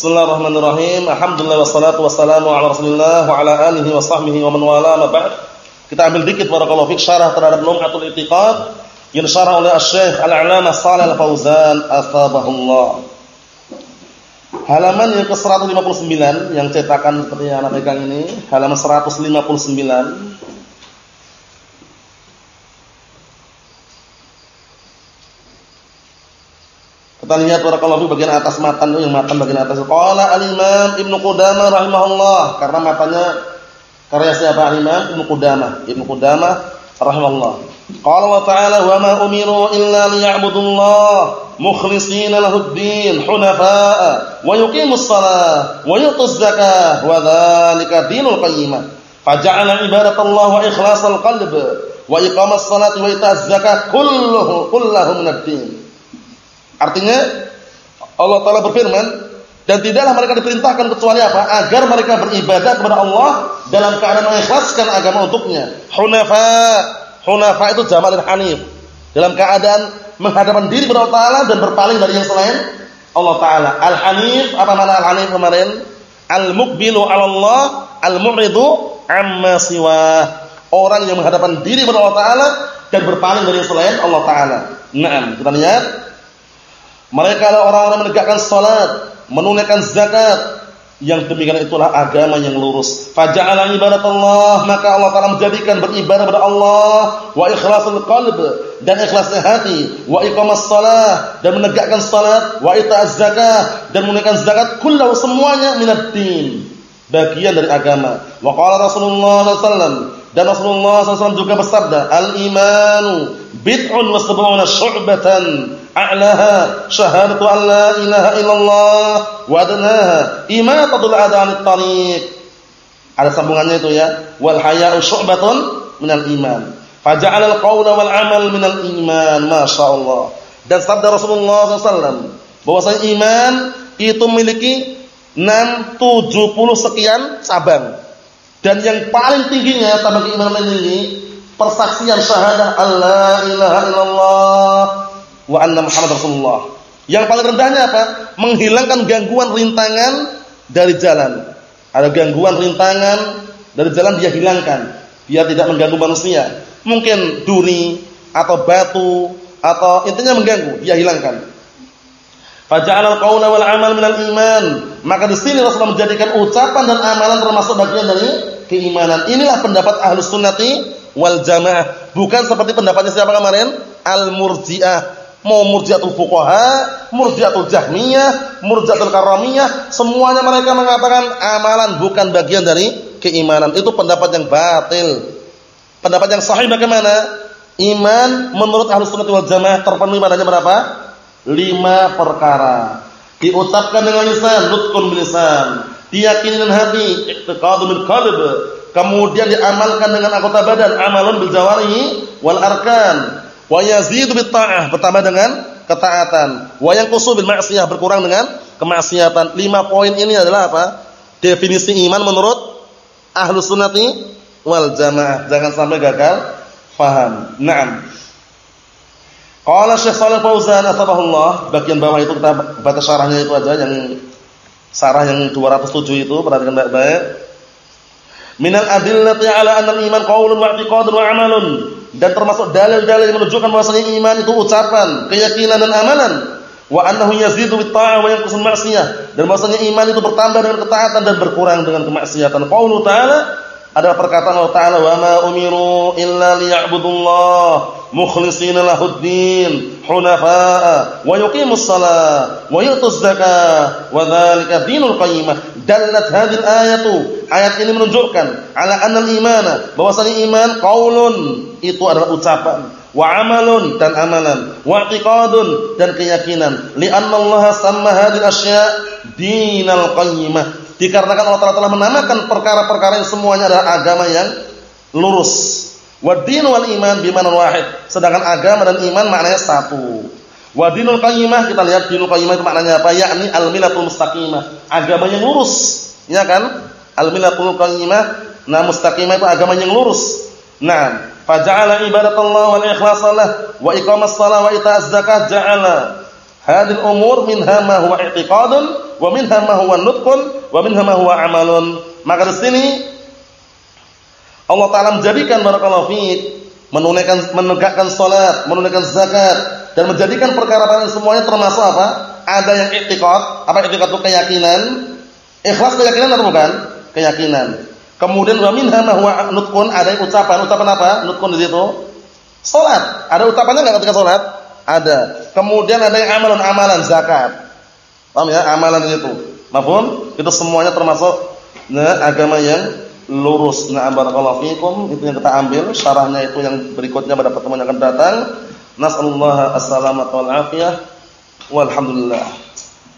Bismillahirrahmanirrahim. Alhamdulillah wassalatu wassalamu ala Rasulillah wa ala alihi wa sahbihi wa man wala ma ba'd. Kita ambil dikit barakallahu fik syarah terhadap Lum'atul I'tiqad yang disyarah oleh Asy-Syaikh Al-'Allamah Shalih Al-Fauzan Atsabahullah. Halaman yang ke-159 yang cetakan seperti yang Anda pegang ini, halaman 159. Kita lihat barakallahu bagian atas matan itu yang matan bagian atas. Qala al-Imam Ibnu Qudamah rahimahullah karena matanya karya siapa al-Imam Ibnu Qudamah. Ibnu Qudamah rahimahullah. Qala Allah Ta'ala wa ma umiru illa liya'budullah mukhlishina lahud-din hunafa'a wa yuqimus shalah wa yutuz zakah wa dzalika dinul qayyimah. Faja'ala ibadatallah wa ikhlasal qalb wa iqamas salati wa itaz zakah kulluhu kulluhu minad-din. Artinya Allah Taala berfirman dan tidaklah mereka diperintahkan kecuali apa? Agar mereka beribadah kepada Allah dalam keadaan mengikhlaskan agama untuknya. Hunafa, hunafa itu jamak dari hanif. Dalam keadaan menghadapkan diri kepada Allah Taala dan berpaling dari yang selain Allah Taala. Al-hanif apa mana al-hanif kemarin? Al-muqbilu 'ala Allah, al-mu'ridu 'amma siwa. Orang yang menghadapkan diri kepada Allah Taala dan berpaling dari yang selain Allah Taala. Naam, kita lihat mereka adalah orang-orang menegakkan salat, menunaikan zakat. Yang demikian itulah agama yang lurus. Faja'ala ibadatullah, maka Allah Taala menjadikan beribadah kepada Allah wa ikhlasul qalb dan ikhlasnya hati, wa iqamas shalah dan menegakkan salat, wa ita'az zakah dan menunaikan zakat, kullu semuanya minad din. Bagian dari agama. Wa qala Rasulullah sallallahu alaihi wasallam dan Rasulullah SAW juga bersabda, Al-imanu bid'un wa sab'una syu'batan a'laha syahadatu an la ilaha illallah wa adnaha imatatul adhan tariq. Ada sambungannya itu ya. Wal haya'u syu'batun minal iman. Faja'ala al-qawla wal 'amal minal iman. Masyaallah. Dan sabda Rasulullah SAW bahwasanya iman itu memiliki 6 70 sekian cabang. Dan yang paling tingginya tambah keimanan ini persaksian syahadah Allah ilaha illallah wa anna Muhammad Rasulullah. Yang paling rendahnya apa? Menghilangkan gangguan rintangan dari jalan. Ada gangguan rintangan dari jalan dia hilangkan. Biar tidak mengganggu manusia. Mungkin duri atau batu atau intinya mengganggu, dia hilangkan. Faja'al al-qaula wal 'amal minal iman. Maka di sini Rasulullah menjadikan ucapan dan amalan termasuk bagian dari keimanan. Inilah pendapat Ahlus Sunnati wal Jamaah. Bukan seperti pendapatnya siapa kemarin? Al-Murji'ah. Mau Murji'atul Fuqaha, Murji'atul Jahmiyah, Murji'atul Karamiyah, semuanya mereka mengatakan amalan bukan bagian dari keimanan. Itu pendapat yang batil. Pendapat yang sahih bagaimana? Iman menurut Ahlus Sunnati wal Jamaah terpenuhi padanya berapa? lima perkara. Diucapkan dengan lisan, nutkun bilisan. Diyakini dengan hati, i'tiqadu bil qalb. Kemudian diamalkan dengan anggota badan, amalun bil jawarihi wal arkan. Wa yazidu bit ta'ah, bertambah dengan ketaatan. Wa yanqusu bil ma'siyah, berkurang dengan kemaksiatan. Lima poin ini adalah apa? Definisi iman menurut Ahlus Sunnati wal Jamaah. Jangan sampai gagal faham. Naam. Qala Syekh Shalal Fauzan atabahullah, bagian bawah itu kita baca syarahnya itu aja yang syarah yang 207 itu perhatikan baik-baik. Minal adillati ala anna al-iman qaulun wa i'tiqadun wa 'amalun. Dan termasuk dalil-dalil yang menunjukkan bahwasanya iman itu ucapan, keyakinan dan amalan. Wa annahu yazidu bit ta'ah wa yanqusu maksiyah. Dan bahwasanya iman itu bertambah dengan ketaatan dan berkurang dengan kemaksiatan. Qaulu ta'ala adalah perkataan Allah Ta'ala wa ma umiru illa liya'budullah mukhlishina lahuddin hunafa'a wa yuqimus salah wa yutuz zakah wa dzalika dinul qayyimah dallat hadhihi ayatu ayat ini menunjukkan ala anna al-imana bahwasanya iman qaulun itu adalah ucapan wa amalun dan amalan wa i'tiqadun dan keyakinan li anna Allah samma hadhihi asya' dinal qayyimah Dikarenakan Allah Taala telah menamakan perkara-perkara yang semuanya adalah agama yang lurus. Wadin wal iman bimanan wahid. Sedangkan agama dan iman maknanya satu. Wadinul qayyimah kita lihat dinul qayyimah itu maknanya apa? Yakni al-millatul mustaqimah. Agama yang lurus. Ya kan? Al-millatul qayyimah nah mustaqimah itu agama yang lurus. Nah, faja'ala ibadatullah wal ikhlasalah wa iqamas shalah wa ita'az zakah ja'ala hadil umur minha ma huwa i'tiqadun wa minha ma huwa nutqun wa minha ma huwa amalun. Maka di sini Allah taala menjadikan barakallahu fiik menunaikan menegakkan salat, menunaikan zakat dan menjadikan perkara-perkara semuanya termasuk apa? Ada yang i'tiqad, apa i'tiqad itu keyakinan, ikhlas keyakinan atau bukan? Keyakinan. Kemudian wa minha ma ada ucapan, ucapan apa? Nutqun di situ. Salat. Ada ucapannya enggak ketika salat? Ada. Kemudian ada yang amalan amalan zakat. Paham ya? Amalan itu. Mahfum? Itu semuanya termasuk nah, agama yang lurus. Nah, barakallahu fikum. Itu yang kita ambil. Syarahnya itu yang berikutnya pada pertemuan yang akan datang. Nas'alullah as-salamata wal afiyah. Walhamdulillah.